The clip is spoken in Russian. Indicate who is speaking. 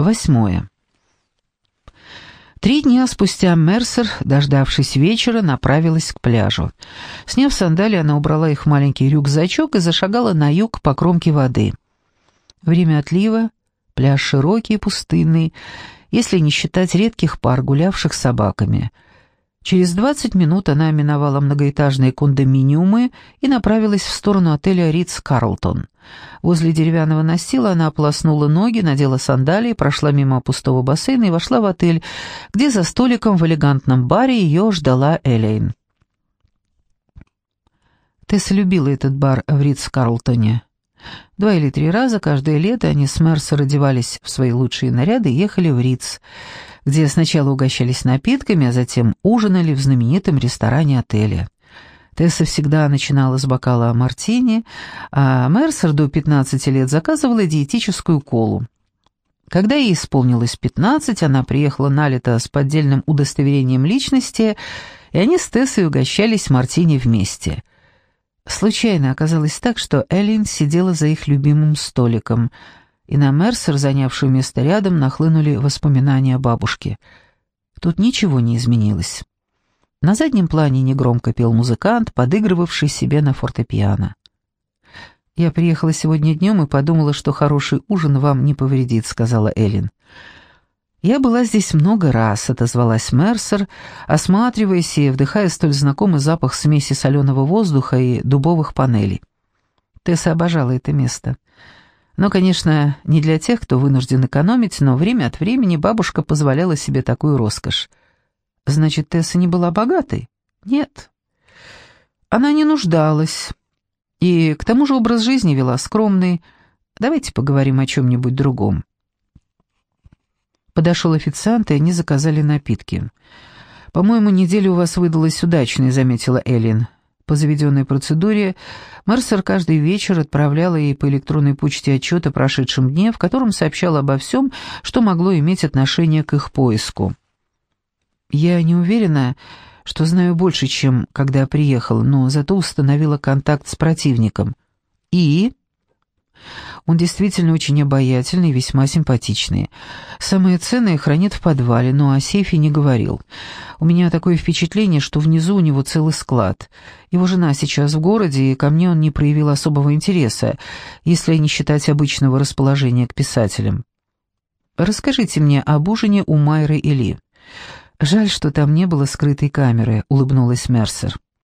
Speaker 1: Восьмое. Три дня спустя Мерсер, дождавшись вечера, направилась к пляжу. Сняв сандалии, она убрала их в маленький рюкзачок и зашагала на юг по кромке воды. Время отлива, пляж широкий и пустынный, если не считать редких пар, гулявших собаками — Через 20 минут она миновала многоэтажные кондоминиумы и направилась в сторону отеля «Ритц Карлтон». Возле деревянного настила она ополоснула ноги, надела сандалии, прошла мимо пустого бассейна и вошла в отель, где за столиком в элегантном баре ее ждала Элейн. Тесса любила этот бар в Ритц-Карлтоне. Два или три раза каждое лето они с Мерсер одевались в свои лучшие наряды и ехали в Ритц где сначала угощались напитками, а затем ужинали в знаменитом ресторане отеля. Тесса всегда начинала с бокала мартини, а Мерсер до 15 лет заказывала диетическую колу. Когда ей исполнилось 15, она приехала на лето с поддельным удостоверением личности, и они с Тессой угощались мартини вместе. Случайно оказалось так, что Эллин сидела за их любимым столиком – и на Мерсер, занявшую место рядом, нахлынули воспоминания о бабушке. Тут ничего не изменилось. На заднем плане негромко пел музыкант, подыгрывавший себе на фортепиано. «Я приехала сегодня днем и подумала, что хороший ужин вам не повредит», — сказала Эллен. «Я была здесь много раз», — отозвалась Мерсер, осматриваясь и вдыхая столь знакомый запах смеси соленого воздуха и дубовых панелей. Тесса обожала это место. Но, конечно, не для тех, кто вынужден экономить, но время от времени бабушка позволяла себе такую роскошь. Значит, Тесса не была богатой? Нет. Она не нуждалась. И к тому же образ жизни вела скромный. Давайте поговорим о чем-нибудь другом. Подошел официант, и они заказали напитки. «По-моему, неделя у вас выдалась удачной», — заметила Эллен. По заведенной процедуре Мерсер каждый вечер отправляла ей по электронной почте отчет о прошедшем дне, в котором сообщала обо всем, что могло иметь отношение к их поиску. «Я не уверена, что знаю больше, чем когда приехала, но зато установила контакт с противником». «И?» Он действительно очень обаятельный и весьма симпатичный. Самое ценное хранит в подвале, но о сейфе не говорил. У меня такое впечатление, что внизу у него целый склад. Его жена сейчас в городе, и ко мне он не проявил особого интереса, если не считать обычного расположения к писателям. «Расскажите мне об ужине у Майры и Ли». «Жаль, что там не было скрытой камеры», — улыбнулась Мерсер.